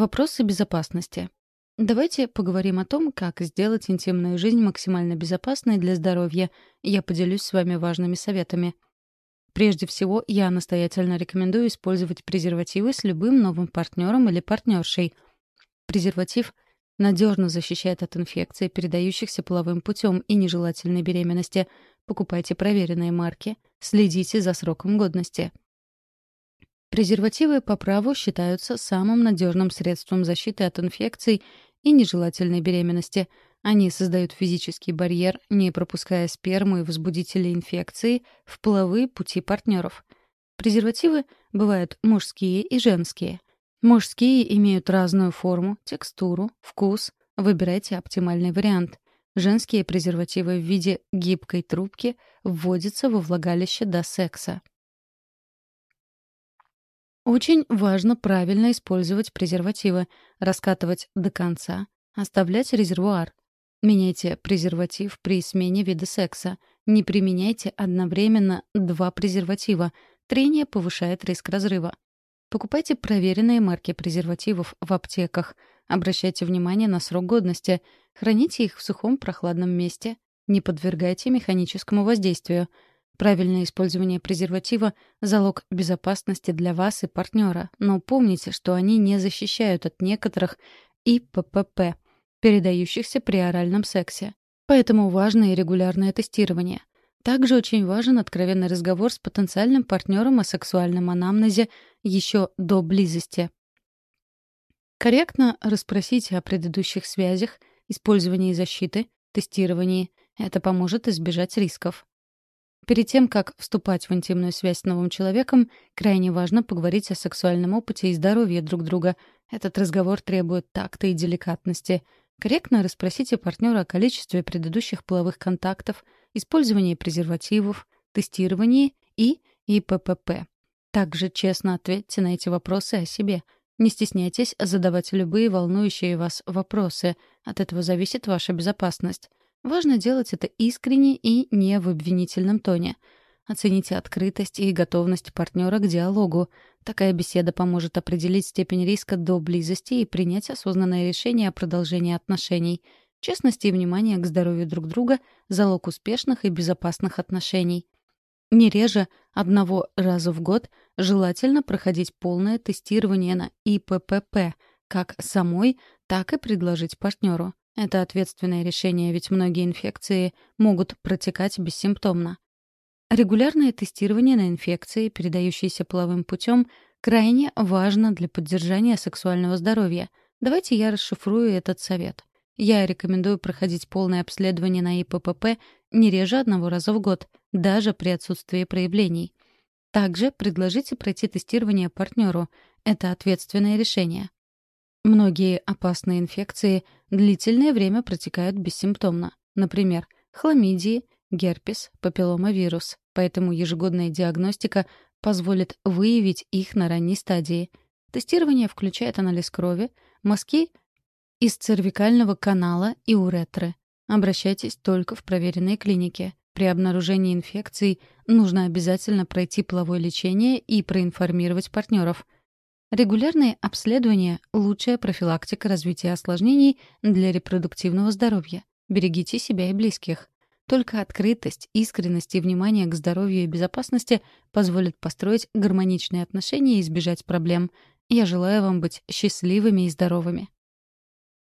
Вопросы безопасности. Давайте поговорим о том, как сделать интимную жизнь максимально безопасной для здоровья. Я поделюсь с вами важными советами. Прежде всего, я настоятельно рекомендую использовать презервативы с любым новым партнером или партнершей. Презерватив надежно защищает от инфекций, передающихся половым путем и нежелательной беременности. Покупайте проверенные марки, следите за сроком годности. Презервативы по праву считаются самым надежным средством защиты от инфекций и нежелательной беременности. Они создают физический барьер, не пропуская сперму и возбудители инфекции в половые пути партнеров. Презервативы бывают мужские и женские. Мужские имеют разную форму, текстуру, вкус. Выбирайте оптимальный вариант. Женские презервативы в виде гибкой трубки вводятся во влагалище до секса. Очень важно правильно использовать презервативы, раскатывать до конца, оставлять резервуар. Меняйте презерватив при смене вида секса. Не применяйте одновременно два презерватива. Трение повышает риск разрыва. Покупайте проверенные марки презервативов в аптеках. Обращайте внимание на срок годности. Храните их в сухом прохладном месте. Не подвергайте механическому воздействию — Правильное использование презерватива — залог безопасности для вас и партнера, но помните, что они не защищают от некоторых ИППП, передающихся при оральном сексе. Поэтому важно и регулярное тестирование. Также очень важен откровенный разговор с потенциальным партнером о сексуальном анамнезе еще до близости. Корректно расспросите о предыдущих связях, использовании защиты, тестировании. Это поможет избежать рисков. Перед тем, как вступать в интимную связь с новым человеком, крайне важно поговорить о сексуальном опыте и здоровье друг друга. Этот разговор требует такта и деликатности. Корректно расспросите партнера о количестве предыдущих половых контактов, использовании презервативов, тестировании и ИППП. Также честно ответьте на эти вопросы о себе. Не стесняйтесь задавать любые волнующие вас вопросы. От этого зависит ваша безопасность. Важно делать это искренне и не в обвинительном тоне. Оцените открытость и готовность партнера к диалогу. Такая беседа поможет определить степень риска до близости и принять осознанное решение о продолжении отношений. Честность и внимание к здоровью друг друга — залог успешных и безопасных отношений. Не реже одного раза в год желательно проходить полное тестирование на ИППП, как самой, так и предложить партнеру. Это ответственное решение, ведь многие инфекции могут протекать бессимптомно. Регулярное тестирование на инфекции, передающиеся половым путем, крайне важно для поддержания сексуального здоровья. Давайте я расшифрую этот совет. Я рекомендую проходить полное обследование на ИППП не реже одного раза в год, даже при отсутствии проявлений. Также предложите пройти тестирование партнеру. Это ответственное решение. Многие опасные инфекции длительное время протекают бессимптомно. Например, хламидии, герпес, папилломавирус. Поэтому ежегодная диагностика позволит выявить их на ранней стадии. Тестирование включает анализ крови, мазки из цервикального канала и уретры. Обращайтесь только в проверенные клиники. При обнаружении инфекций нужно обязательно пройти половое лечение и проинформировать партнеров — Регулярные обследования — лучшая профилактика развития осложнений для репродуктивного здоровья. Берегите себя и близких. Только открытость, искренность и внимание к здоровью и безопасности позволят построить гармоничные отношения и избежать проблем. Я желаю вам быть счастливыми и здоровыми.